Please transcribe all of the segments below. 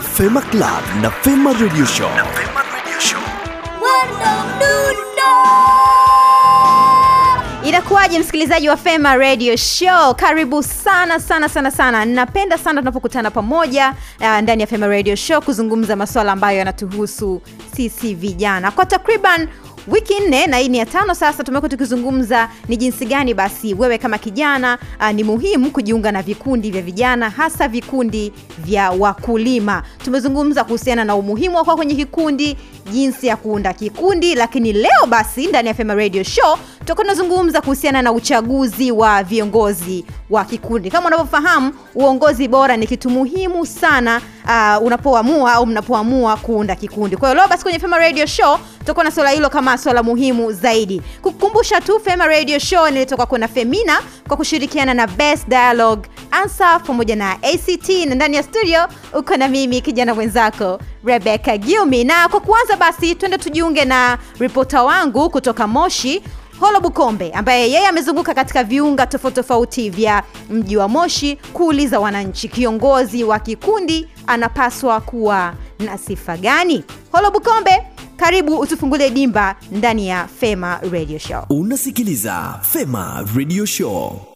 Fema Club na Fema Radio Show. Na Fema Radio Show. Inakuwaje msikilizaji wa Fema Radio Show? Karibu sana sana sana sana. Napenda sana tunapokutana pamoja uh, ndani ya Fema Radio Show kuzungumza masuala ambayo yanatuhusu sisi vijana kwa takriban wiki nne na hii ni ya tano sasa tumekuwa tukizungumza ni jinsi gani basi wewe kama kijana a, ni muhimu kujiunga na vikundi vya vijana hasa vikundi vya wakulima. Tumezungumza kuhusiana na umuhimu wa kuwa kwenye kikundi jinsi ya kuunda kikundi lakini leo basi ndani ya Fema Radio Show tutakuwa tunazungumza kuhusiana na uchaguzi wa viongozi wa kikundi. Kama unavyofahamu uongozi bora ni kitu muhimu sana uh, unapoamua au mnapoamua kuunda kikundi. Kwa hiyo leo basi kwenye Fema Radio Show tutakuwa na swala hilo kama swala muhimu zaidi. Kukumbusha tu Fema Radio Show nilitoka kuna Femina kwa kushirikiana na Best Dialogue ansa pamoja na ACT na ndani ya studio uko na mimi kijana mwenzako Rebecca Giumi. na kwa kuanza basi twende tujiunge na ripota wangu kutoka Moshi Holo Bukombe ambaye yeye amezunguka katika viunga tofauti tofauti vya mji wa Moshi kuuliza wananchi kiongozi wa kikundi anapaswa kuwa na sifa gani. Holo Bukombe, karibu utufungulie dimba ndani ya Fema Radio Show. Unasikiliza Fema Radio Show.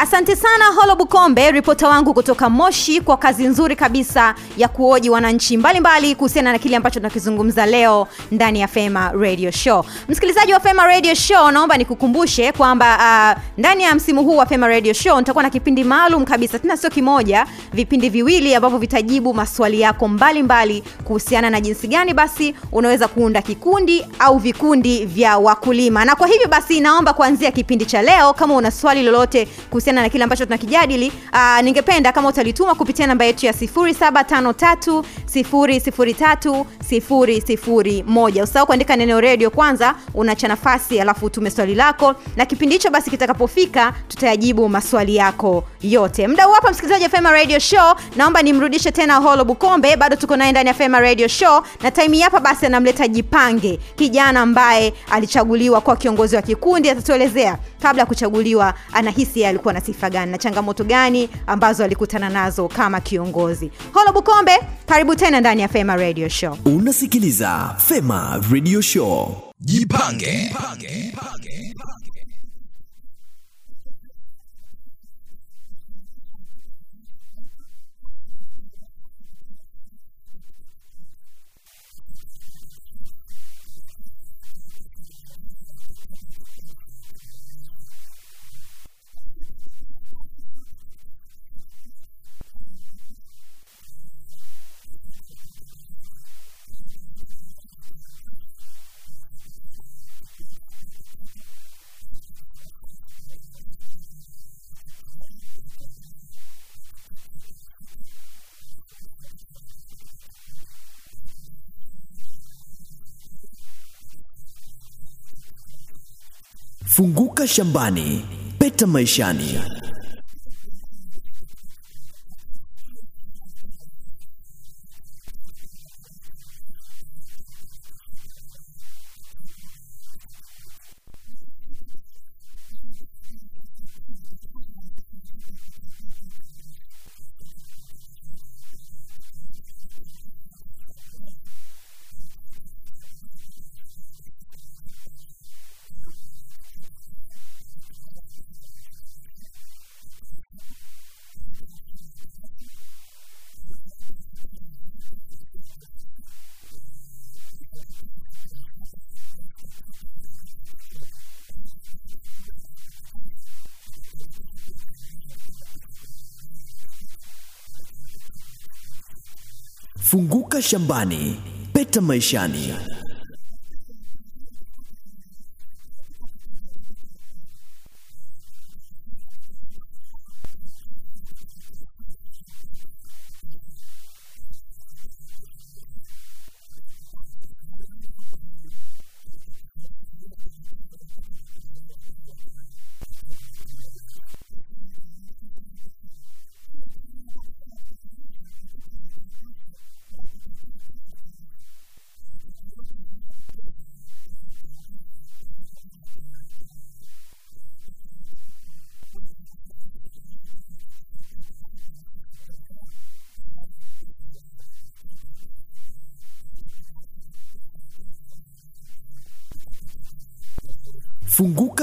Asante sana Holo Bukombe, ripota wangu kutoka Moshi, kwa kazi nzuri kabisa ya kuoji wananchi mbalimbali kuhusiana na kile ambacho tunakizungumza leo ndani ya Fema Radio Show. Msikilizaji wa Fema Radio Show, naomba nikukumbushe kwamba uh, ndani ya msimu huu wa Fema Radio Show nitakuwa na kipindi maalum kabisa, tena sio kimoja, vipindi viwili ambavyo vitajibu maswali yako mbalimbali kuhusiana na jinsi gani basi unaweza kuunda kikundi au vikundi vya wakulima. Na kwa hivyo basi, naomba kuanzia kipindi cha leo, kama una swali lolote na kile ambacho tunakijadili, uh, ningependa kama utalituma kupitia namba yetu ya 0753 003 001 usahau kuandika neno redio kwanza unacha nafasi alafu utume swali lako na kipindi hicho basi kitakapofika tutayajibu maswali yako yote. Muda huu hapa msikilizaji wa fema radio show naomba nimrudishe tena holo bukombe. Bado tuko naye ndani ya fema radio show na time hapa basi anamleta jipange kijana ambaye alichaguliwa kuwa kiongozi wa kikundi. Atatuelezea kabla ya kuchaguliwa anahisi yeye alikuwa na sifa gani na changamoto gani ambazo alikutana nazo kama kiongozi. Holo bukombe karibu tena ndani ya fema radio show unasikiliza fema radio show Jipange. Funguka shambani peta maishani funguka shambani peta maishani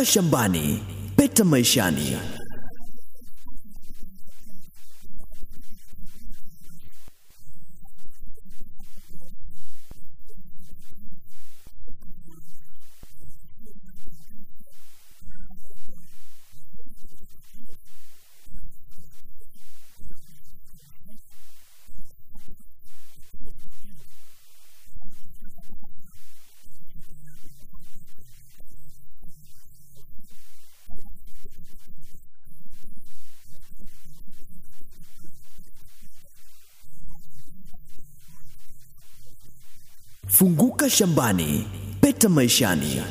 shambani peta maishani funguka shambani peta maishani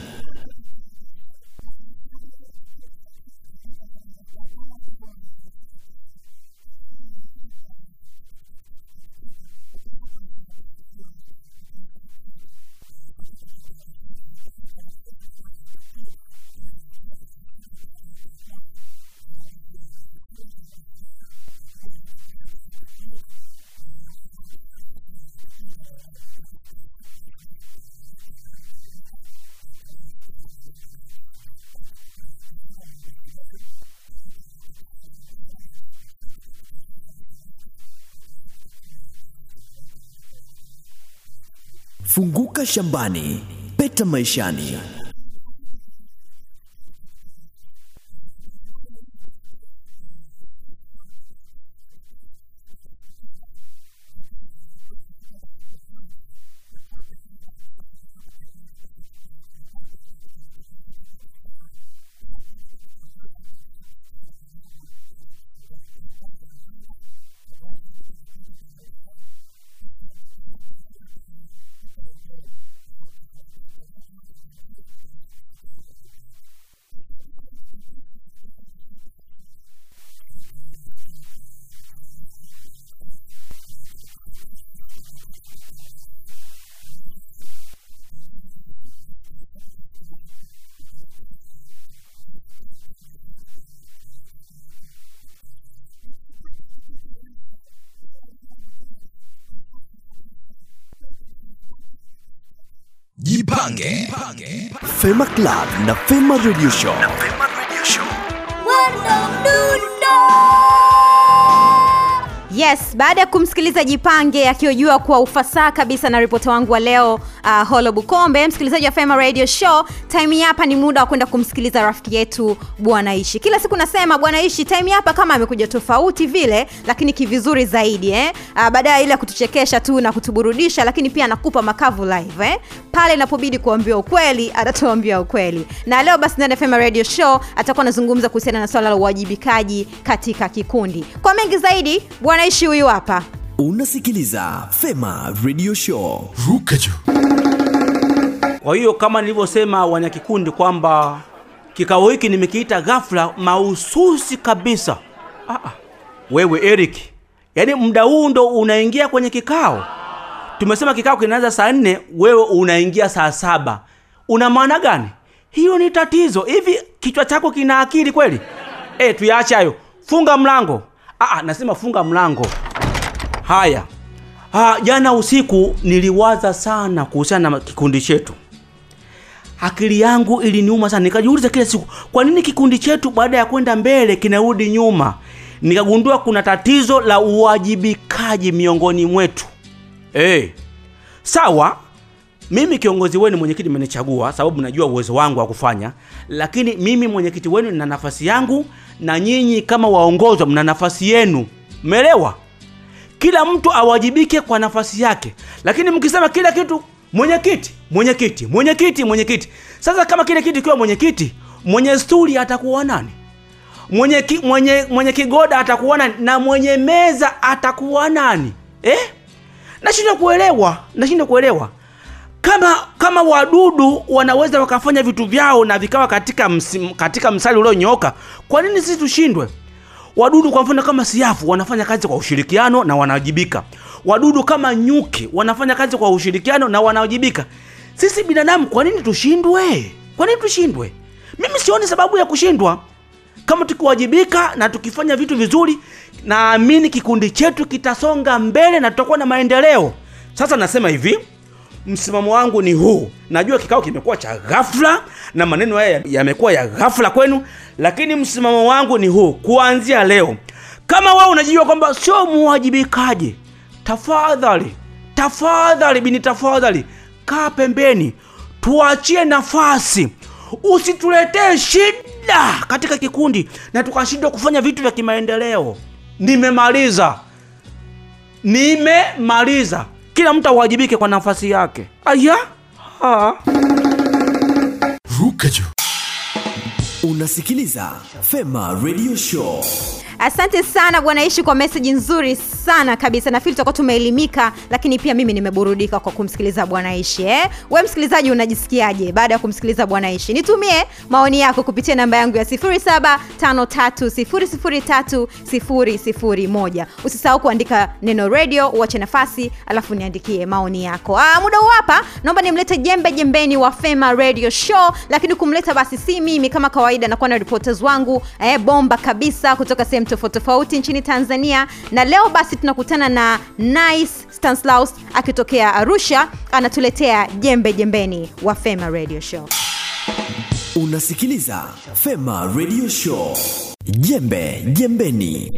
funguka shambani peta maishani Jipange. Fema Club na Fema Radio Show. Yes baada ya kumsikiliza jipange akiojua kwa ufasaha kabisa na ripota wangu wa leo uh, holo bukombe msikilizaji wa fema radio show time hapa ni muda wa kwenda kumsikiliza rafiki yetu bwana ishi kila siku nasema bwana ishi time hapa kama amekuja tofauti vile lakini kivizuri zaidi eh? uh, baadaye ile kutuchekesha tu na kutuburudisha lakini pia anakupa makavu live eh? pale inapobidi kuambia ukweli atatuambia ukweli na leo basi ndani ya fema radio show atakuwa anazungumza kuhusiana na swala la uwajibikaji katika kikundi kwa mengi zaidi bwana ishi huyu hapa Unasikiliza Fema Radio Show. ruka juu Kwa hiyo kama nilivyosema wanyakikundi kwamba kikao hiki nimekiita ghafla mahususi kabisa. Ah, ah. Wewe Eric, yaani muda huu ndo unaingia kwenye kikao? Tumesema kikao kinaanza saa nne, wewe unaingia saa saba. Una maana gani? Hiyo ni tatizo. Hivi kichwa chako kina akili kweli? Eh, tuyaache hayo. Funga mlango. Ah, ah, nasema funga mlango. Haya. Ah, jana usiku niliwaza sana kuhusiana na kikundi chetu. Akili yangu iliniuma sana, nikajiuliza kila siku, kwa nini kikundi chetu baada ya kwenda mbele kinarudi nyuma? Nikagundua kuna tatizo la uwajibikaji miongoni mwetu. Eh, sawa, mimi kiongozi wenu mwenyekiti mmenichagua sababu najua uwezo wangu wa kufanya, lakini mimi mwenyekiti wenu nina nafasi yangu na nyinyi kama waongozwa mna nafasi yenu. melewa kila mtu awajibike kwa nafasi yake. Lakini mkisema kila kitu mwenyekiti mwenyekiti mwenyekiti mwenyekiti. Sasa kama kile kitu ikiwa mwenyekiti mwenye stuli atakuwa nani? Mwenye, ki, mwenye, mwenye kigoda atakuwa nani? Na mwenye meza atakuwa nani? Eh? nashindwa kuelewa nashindwa kuelewa kama kama wadudu wanaweza wakafanya vitu vyao na vikawa katika msim, katika msali ulionyooka kwa nini sisi tushindwe? Wadudu kwa mfano kama siafu wanafanya kazi kwa ushirikiano na wanawajibika. Wadudu kama nyuki wanafanya kazi kwa ushirikiano na wanawajibika. Sisi binadamu kwa nini tushindwe? Kwa nini tushindwe? Mimi sioni sababu ya kushindwa. Kama tukiwajibika na tukifanya vitu vizuri naamini kikundi chetu kitasonga mbele na tutakuwa na maendeleo. Sasa nasema hivi msimamo wangu ni huu. Najua kikao kimekuwa cha ghafla na maneno haya yamekuwa ya ghafla kwenu lakini msimamo wangu ni huu. Kuanzia leo kama wewe unajijua kwamba sio muwajibikaji tafadhali tafadhali bini tafadhali kaa pembeni. Tuachie nafasi. Usituletee shida katika kikundi na tukashindwa kufanya vitu vya kimaendeleo. Nimemaliza. Nimemaliza kila mtu awajibike kwa nafasi yake. Aya? Ruka juu Unasikiliza Fema Radio Show. Asante sana bwana ishi kwa meseji nzuri sana kabisa nafili tutakuwa tumeelimika lakini pia mimi nimeburudika kwa kumsikiliza bwana ishi eh? we msikilizaji unajisikiaje baada ya kumsikiliza bwana ishi nitumie maoni yako kupitia namba yangu ya 0753003001. usisahau kuandika neno radio uache nafasi alafu niandikie maoni yako ah, muda huu hapa naomba nimlete jembe jembeni wa fema radio show lakini kumleta basi si mimi kama kawaida nakuwa na reporters wangu eh, bomba kabisa kutoka sehemu tofauti tofauti nchini tanzania na leo basi tunakutana na nice stanslaus akitokea arusha anatuletea jembe jembeni wa fema radio show Unasikiliza Fema Radio Show. Jembe jembeni.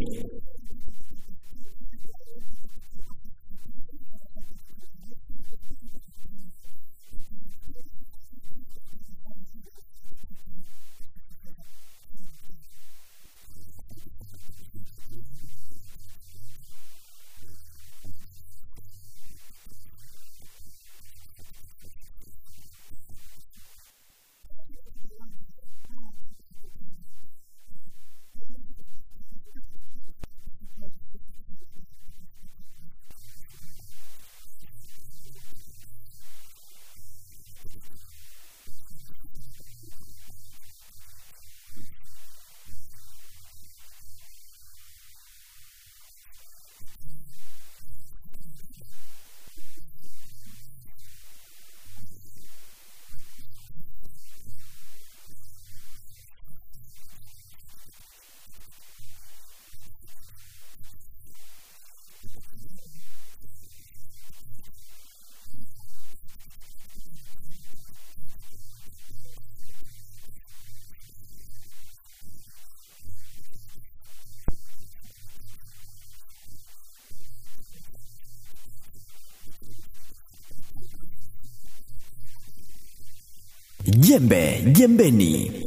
Jembe jembeni.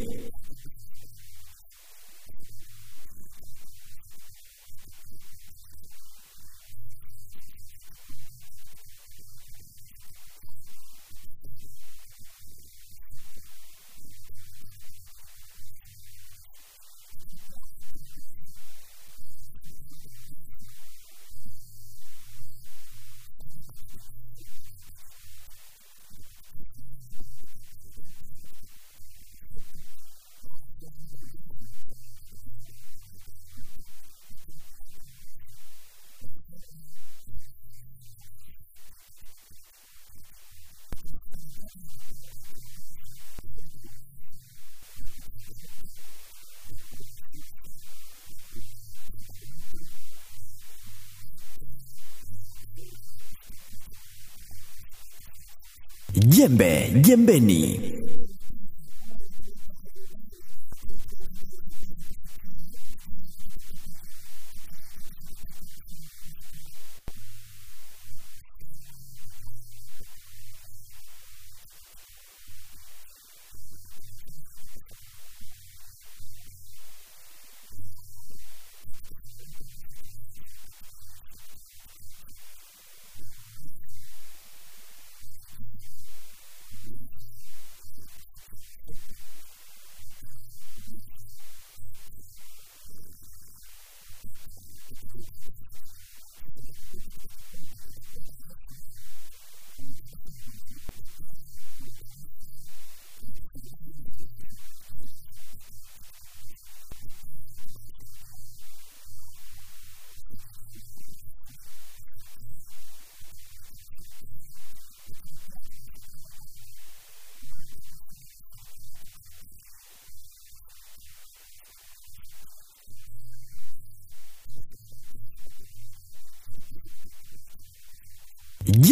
Jembe jembeni.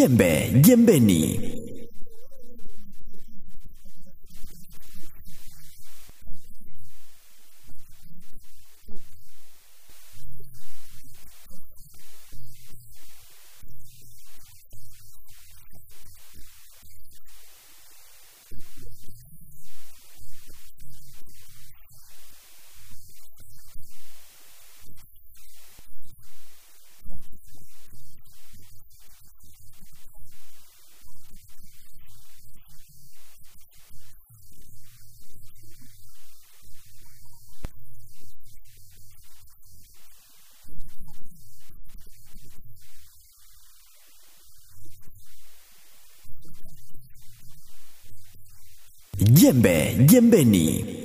Jembe jembeni. Jembe jembeni.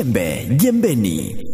Jembe jembeni.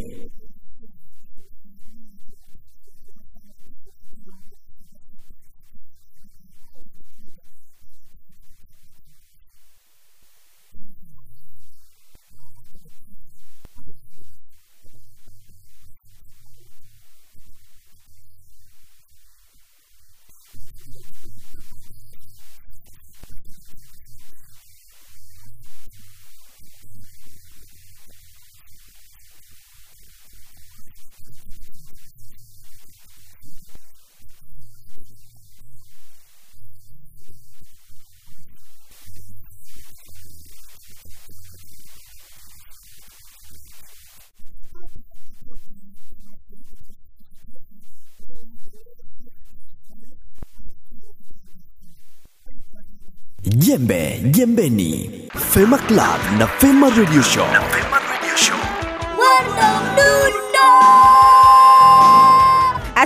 Jembe jembeni. Fema Club na Fema Radio Show.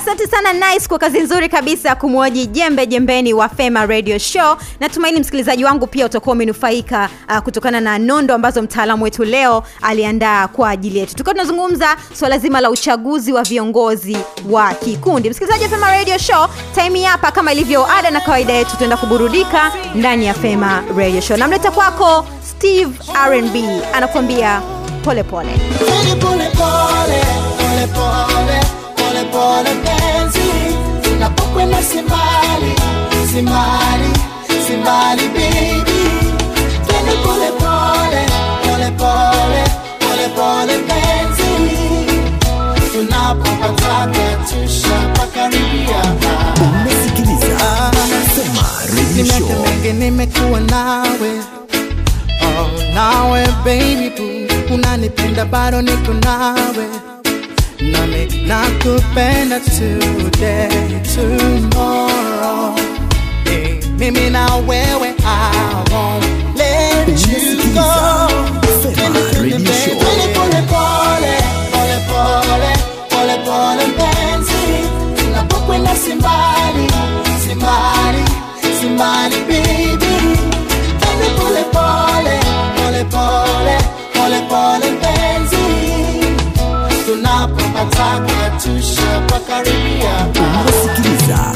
Asante sana nice kwa kazi nzuri kabisa ya kumwoji jembe jembeni wa fema radio show. Natumaini msikilizaji wangu pia utakuwa umenufaika uh, kutokana na nondo ambazo mtaalamu wetu leo aliandaa kwa ajili yetu. Tukiwa tunazungumza swala zima la uchaguzi wa viongozi wa kikundi. Msikilizaji wa fema radio show time hapa kama ilivyo ada na kawaida yetu tuenda kuburudika ndani ya fema radio show. Namleta kwako steve rnb anakuambia pole pole Pole pole pole pole pole pole nimekuwa nawe oh, nawe baby boo unanipenda bado niko nawe. Nami nakupenda today tomorrow. Mimi na wewe I won't let you go. Sema Radio Show. Pole pole pole pole pole pole pole mpenzi. Tunapokwenda simbali simbali simbali baby pole pole pole mpenzi. Tunapopatana tushapakaribia Unasikiliza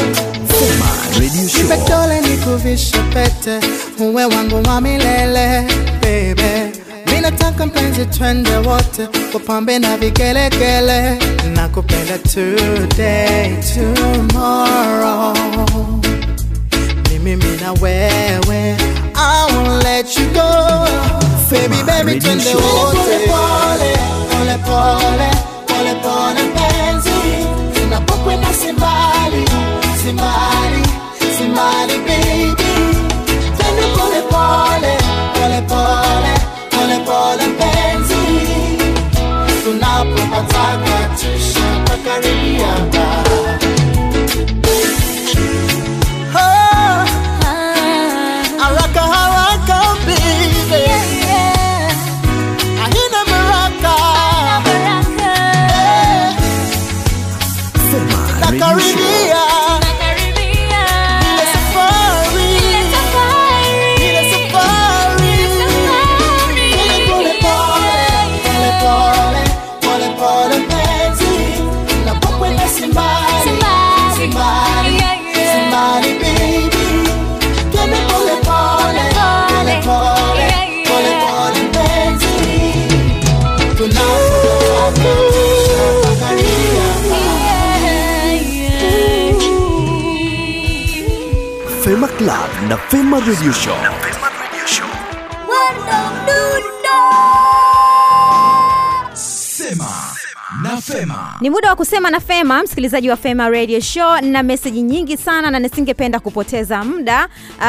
Sema Radio Show. Nikuvishe pete uwe wangu wa milele baby. Minataka mpenzi twende wote wapambe na vigelegele. Nakupenda today tomorrow mimi na wewe. I won't let you go. Baby baby Radio twende Show. wote. Pole pole pole pole pole mpenzi tunapokwenda simbali simbali simbali baby twende pole pole pole pole pole pole mpenzi tunapopataka tushapakaribia Fema Radio Show. na Fema Radio Show. Sema na Fema. ni muda wa kusema na fema msikilizaji wa fema radio show na meseji nyingi sana na nisingependa kupoteza muda uh,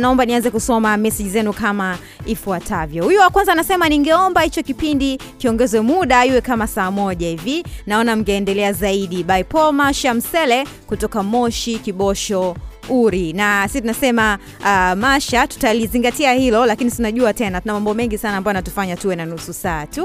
naomba nianze kusoma meseji zenu kama ifuatavyo huyu wa kwanza anasema ningeomba hicho kipindi kiongezwe muda iwe kama saa moja hivi naona mngeendelea zaidi by poma shamsele kutoka moshi kibosho uri. Na si tunasema uh, masha tutalizingatia hilo lakini tunajua tena tuna mambo mengi sana ambayo anatufanya tuwe na nusu saa tu.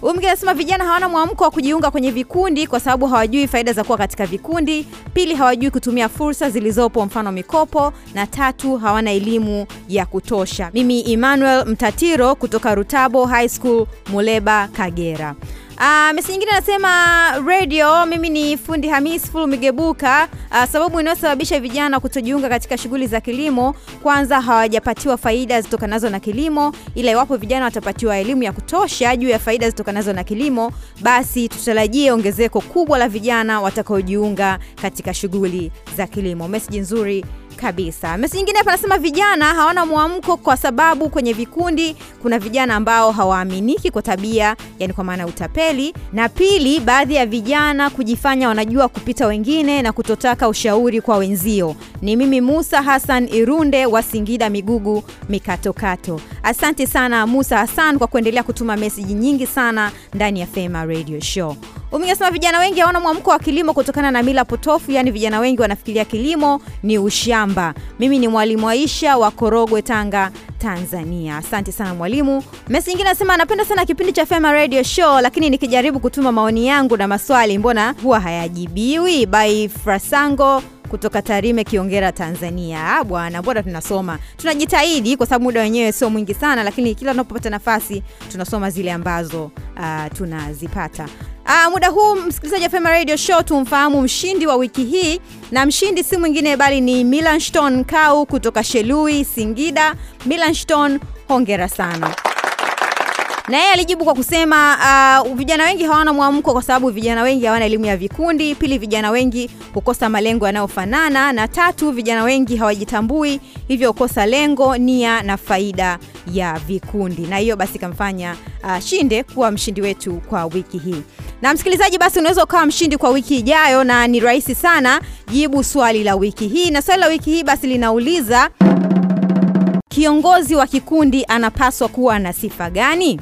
Huyu mwingine anasema vijana hawana mwamko wa kujiunga kwenye vikundi kwa sababu hawajui faida za kuwa katika vikundi. Pili hawajui kutumia fursa zilizopo mfano mikopo. Na tatu hawana elimu ya kutosha. Mimi emmanuel mtatiro kutoka rutabo high school muleba kagera Uh, mesi nyingine anasema radio mimi ni fundi hamis Fulu migebuka. Uh, sababu inayosababisha vijana kutojiunga katika shughuli za kilimo kwanza hawajapatiwa faida zitokanazo na kilimo ila iwapo vijana watapatiwa elimu ya kutosha juu ya faida zitokanazo na kilimo basi tutarajie ongezeko kubwa la vijana watakaojiunga katika shughuli za kilimo. Meseji nzuri kabisa. Mesi nyingine hapa anasema vijana hawana mwamko kwa sababu kwenye vikundi kuna vijana ambao hawaaminiki kwa tabia yani kwa maana utapeli. Na pili baadhi ya vijana kujifanya wanajua kupita wengine na kutotaka ushauri kwa wenzio. Ni mimi musa hassan irunde wa singida migugu mikatokato. Asante sana musa hassan kwa kuendelea kutuma meseji nyingi sana ndani ya fema radio show umesema vijana wengi hawana mwamko wa kilimo kutokana na mila potofu yaani vijana wengi wanafikiria kilimo ni ushamba. Mimi ni mwalimu aisha wa korogwe tanga tanzania. Asante sana mwalimu. Mesi nyingine anasema anapenda sana kipindi cha fema radio show lakini nikijaribu kutuma maoni yangu na maswali mbona huwa hayajibiwi? By frasango kutoka tarime kiongera tanzania. Ah, bwana mbona tunasoma. Tunajitahidi kwa sababu muda wenyewe sio mwingi sana lakini kila tunapopata nafasi tunasoma zile ambazo uh, tunazipata. Uh, muda huu msikilizaji wa Radio Show tumfahamu mshindi wa wiki hii. Na mshindi si mwingine bali ni Milanston Kau kutoka Shelui Singida. Milanston, hongera sana na yeye alijibu kwa kusema uh, vijana wengi hawana mwamko kwa sababu vijana wengi hawana elimu ya vikundi. Pili vijana wengi hukosa malengo yanayofanana. Na tatu vijana wengi hawajitambui hivyo hukosa lengo nia na faida ya vikundi. Na hiyo basi ikamfanya uh, shinde kuwa mshindi wetu kwa wiki hii. Na msikilizaji basi unaweza ukawa mshindi kwa wiki ijayo na ni rahisi sana jibu swali la wiki hii. Na swali la wiki hii basi linauliza kiongozi wa kikundi anapaswa kuwa na sifa gani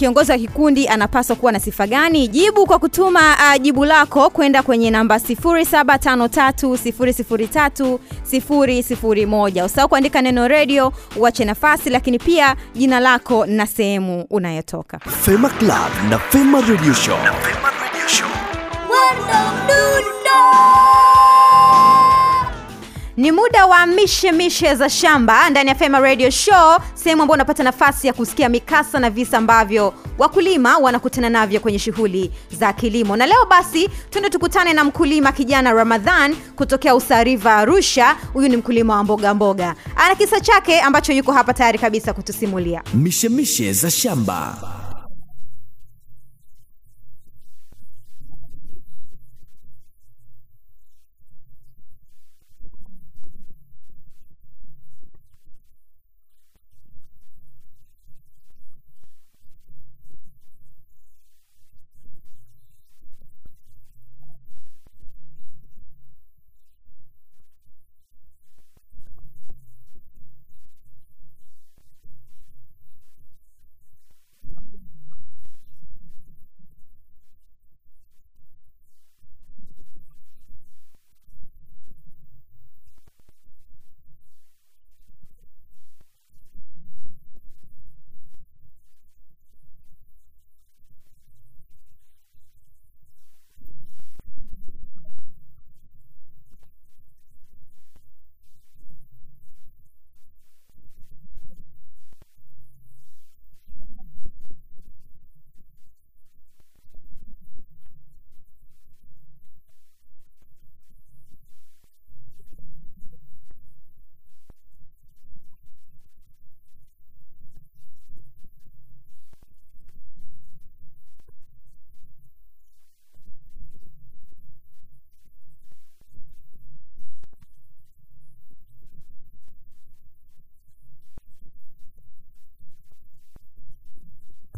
kiongozi wa kikundi anapaswa kuwa na sifa gani jibu kwa kutuma uh, jibu lako kwenda kwenye namba 0753003001. usahau kuandika neno redio uache nafasi lakini pia jina lako na sehemu unayotoka Fema Club na Fema Radio Show. Ni muda wa mishe mishe za shamba ndani ya fema radio show sehemu ambayo unapata nafasi ya kusikia mikasa na visa ambavyo wakulima wanakutana navyo kwenye shughuli za kilimo. Na leo basi twende tukutane na mkulima kijana ramadhan kutokea usariva arusha. Huyu ni mkulima wa mboga mboga. Ana kisa chake ambacho yuko hapa tayari kabisa kutusimulia. Mishemishe za shamba.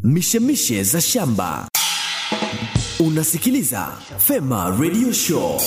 Mishemishe za shamba. Unasikiliza Fema Radio Show.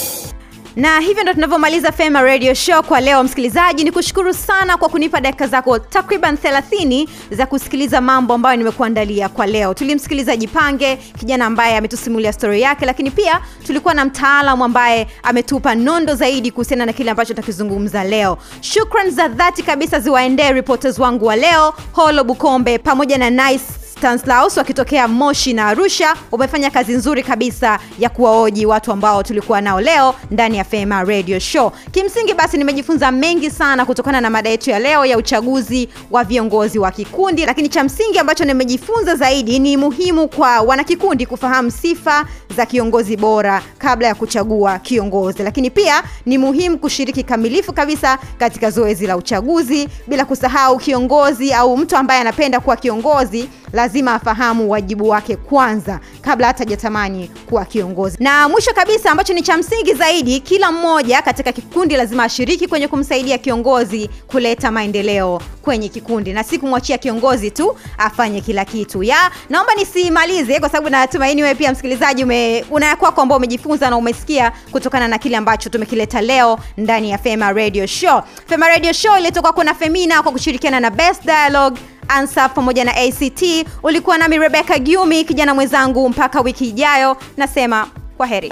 na hivyo ndo tunavyomaliza fema radio show kwa leo msikilizaji ni kushukuru sana kwa kunipa dakika zako takriban 30 za kusikiliza mambo ambayo nimekuandalia kwa leo tulimsikiliza jipange kijana ambaye ametusimulia stori yake lakini pia tulikuwa na mtaalamu ambaye ametupa nondo zaidi kuhusiana na kile ambacho takizungumza leo shukran za dhati kabisa ziwaendee reporters wangu wa leo holo bukombe pamoja na nice Stanislaus wakitokea Moshi na Arusha umefanya kazi nzuri kabisa ya kuwaoji watu ambao tulikuwa nao leo ndani ya Fema Radio Show. Kimsingi basi nimejifunza mengi sana kutokana na mada yetu ya leo ya uchaguzi wa viongozi wa kikundi, lakini cha msingi ambacho nimejifunza zaidi ni muhimu kwa wanakikundi kufahamu sifa za kiongozi bora kabla ya kuchagua kiongozi, lakini pia ni muhimu kushiriki kamilifu kabisa katika zoezi la uchaguzi, bila kusahau kiongozi au mtu ambaye anapenda kuwa kiongozi lazima afahamu wajibu wake kwanza kabla hata hajatamani kuwa kiongozi. Na mwisho kabisa ambacho ni cha msingi zaidi kila mmoja katika kikundi lazima ashiriki kwenye kumsaidia kiongozi kuleta maendeleo kwenye kikundi. Na si kumwachia kiongozi tu afanye kila kitu. Ya naomba nisimalize kwa sababu natumaini wewe pia msikilizaji ume, una ya kwako ambao umejifunza na umesikia kutokana na kile ambacho tumekileta leo ndani ya fema radio show. Fema radio show ilitoka kuna femina kwa kushirikiana na best dialogue ansaf pamoja na act ulikuwa nami rebeka giumi kijana mwenzangu mpaka wiki ijayo. Nasema kwa heri